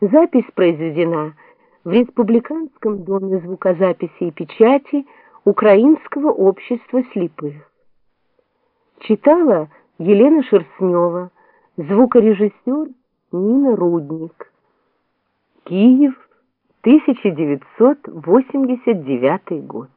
Запись произведена в Республиканском доме звукозаписи и печати Украинского общества слепых. Читала Елена Шерстнева, звукорежиссер Нина Рудник. Киев, 1989 год.